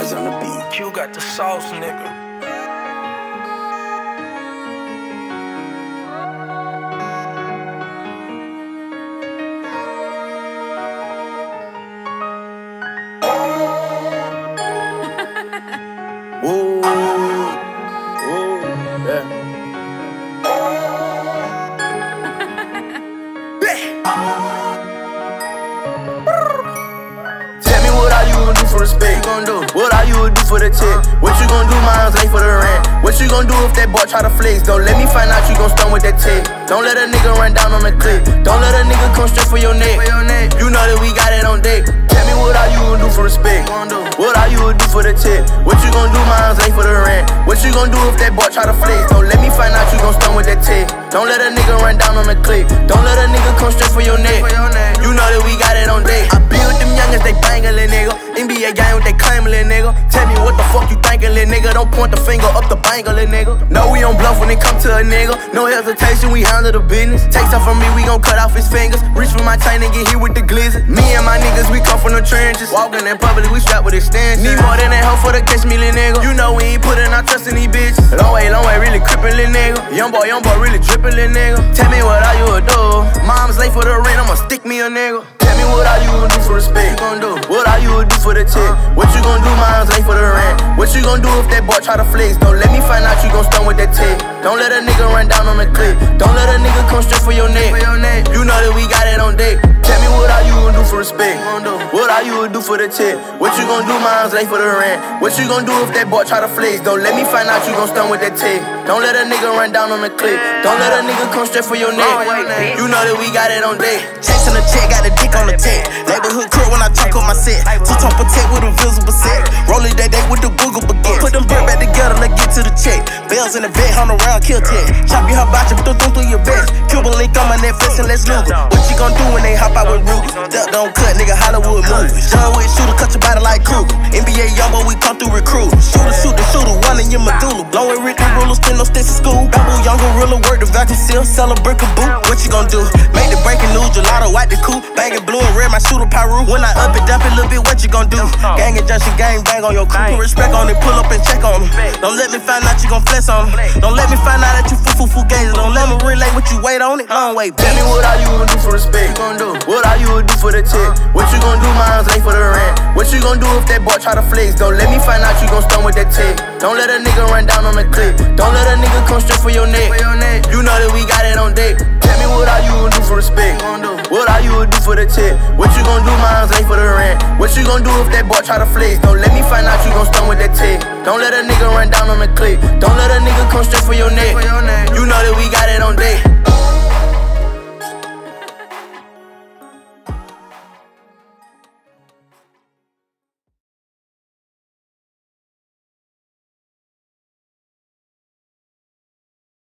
Eyes on the beat. Q got the sauce, nigga. Whoa, yeah. Tell respect? What you gonna do? What are you gonna do for the check? What you gonna do? Mine's late for the rent. What you gonna do if that boy try to flex? Don't let me find out you gon' stun with that tech. Don't let a nigga run down on the clip. Don't let a nigga come straight for your neck. You know that we got it on deck. Tell me what are you gonna do for respect? What are you gonna do for the check? What you gonna do? Mine's late for the rent. What you gonna do if that boy try to flex? Don't let me find out you gon' stun with that tech. Don't let a nigga run down on the clip. Don't let a nigga come straight for your neck. You know that we thinkin', little nigga. Don't point the finger up the banger, little nigga. No, we don't bluff when it come to a nigga. No hesitation, we handle the business. Take some from me, we gon' cut off his fingers. Reach for my chain and get hit with the glizzy. Me and my niggas, we come from the trenches. Walking in public, we strapped with extensions. Need more than that hoe for the catch me, little nigga. You know we ain't putting our trust in these bitches. Long way, long way, really crippin', little nigga. Young boy, young boy, really drippin', little nigga. Tell me what are you would do? Mom's late for the rent, I'ma stick me a nigga. Tell me what are you gonna do for respect? What you do? What are you gonna do for the check? What you gonna do? Mine's late for the rent. What you gonna do if that boy try to flex? Don't let me find out you gon' stun with that tech. Don't let a nigga run down on the clip. Don't let a nigga come straight for your neck. You know that we got it on deck. Tell me what are you gonna do for respect? What are you gonna do for the check? What you gonna do? Mine's late for the rent. What you gonna do if that boy try to flex? Don't let me find out you gon' stun with that tech. Don't let a nigga run down on the clip. Don't let a nigga come straight for your neck. You know that we got it on deck. Chasing the check, got the dick on the tech. Neighborhood crook when I talk on my set. Two tone protect with a visible set. Rolling that day Bells in the vet, hunt around, kill tech. Chop your hibachi, through, through, through your vest. Cuban link on my fist and let's it. What you gon' do when they hop out with Ruger? Step don't cut, nigga, Hollywood movies. John Wick shooter, cut your body like Kruger. NBA young boy, we come through recruit. Shooter, shooter, shooter, one in your medulla. Blowing Rick and rulers, spin no sticks in school. Bamboo, young gorilla, work the vacuum seal, sell a brick of boot. What you gon' do? Make the breaking white the coupe. Banging blue and red, my shooter Piru. When I up it, dump it a little bit, what you gon' do? Gang injection, gang bang on your crew. Put respect on it, pull up and check on me. Don't let me find out you gon' flex on me. Don't let me find out that you foo foo foo gaze. Don't let me relate what you wait on it. Long way, Tell me what are you gonna do for respect? What you gonna do? What are you gonna do for the check? What you gonna do? Mine's late for the rent. Gonna do if that boy try to flex? Don't let me find out you gon' stun with that tech. Don't let a nigga run down on the clip. Don't let a nigga come straight for your neck. You know that we got it on deck. Tell me what are you gonna do for respect? What are you gonna do for the check? What you gonna do? Mine's late for the rent. What you gonna do if that boy try to flex? Don't let me find out you gon' stun with that tech. Don't let a nigga run down on the clip. Don't let a nigga come straight for your neck. You know that we got it on deck.